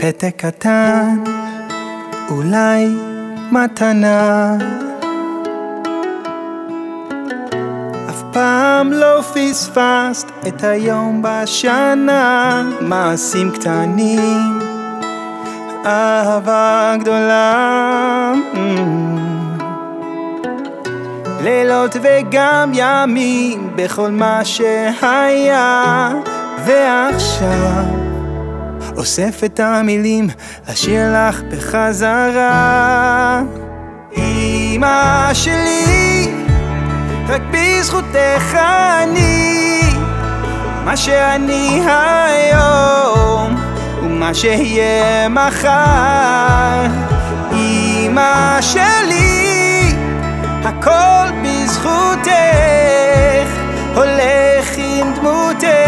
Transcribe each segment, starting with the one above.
פתק קטן, אולי מתנה. אף פעם לא פספסת את היום בשנה, מעשים קטנים, אהבה גדולה. לילות וגם ימים בכל מה שהיה ועכשיו אוסף את המילים לשיר לך בחזרה. אמא שלי רק בזכותך אני מה שאני היום ומה שיהיה מחר. אמא שלי הכל בזכותך הולך עם דמותך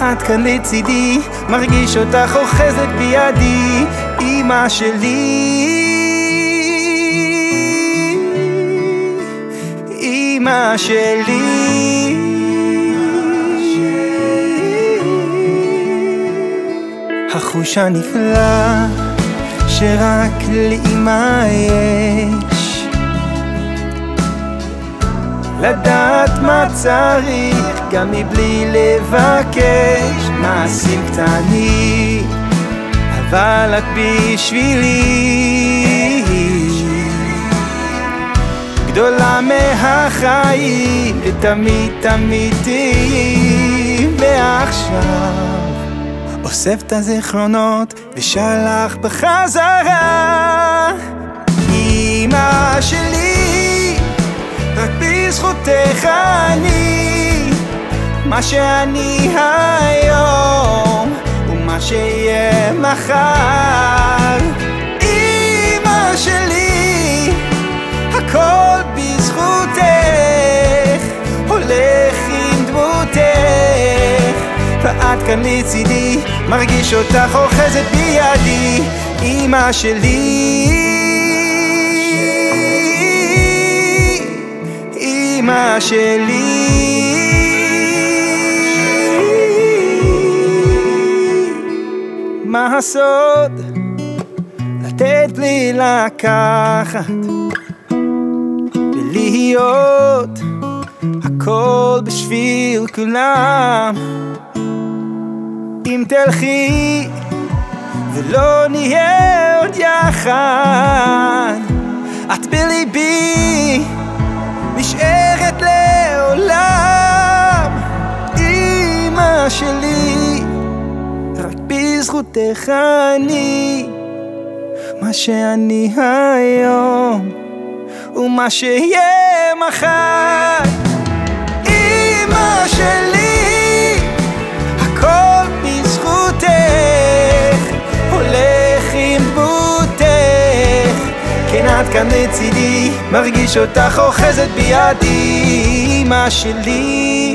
ואת כאן לצידי מרגיש אותך אוחזת בידי אמא שלי. אמא שלי. החוש הנפלא שרק לאמא יש לדעת מה צריך גם מבלי לבקש מעשים קטנים. אבל את בשבילי. גדולה מהחיים ותמיד תמיד תהיי. ועכשיו אוסף את הזיכרונות ושלח בחזרה. אמא שלי. רק בזכותך אני מה שאני היום ומה שיהיה מחר. אמא שלי הכל בזכותך הולך עם דמותך. ואת כאן לצידי מרגיש אותך אוחזת בידי. אמא שלי שלי מה הסוד? לתת בלי לקחת ולהיות הכל בשביל כולם אם תלכי ולא נהיה עוד יחד בזכותך אני מה שאני היום ומה שיהיה מחר. אמא שלי הכל בזכותך הולך עם דמותך. כן את כאן לצידי מרגיש אותך אוחזת בידי אמא שלי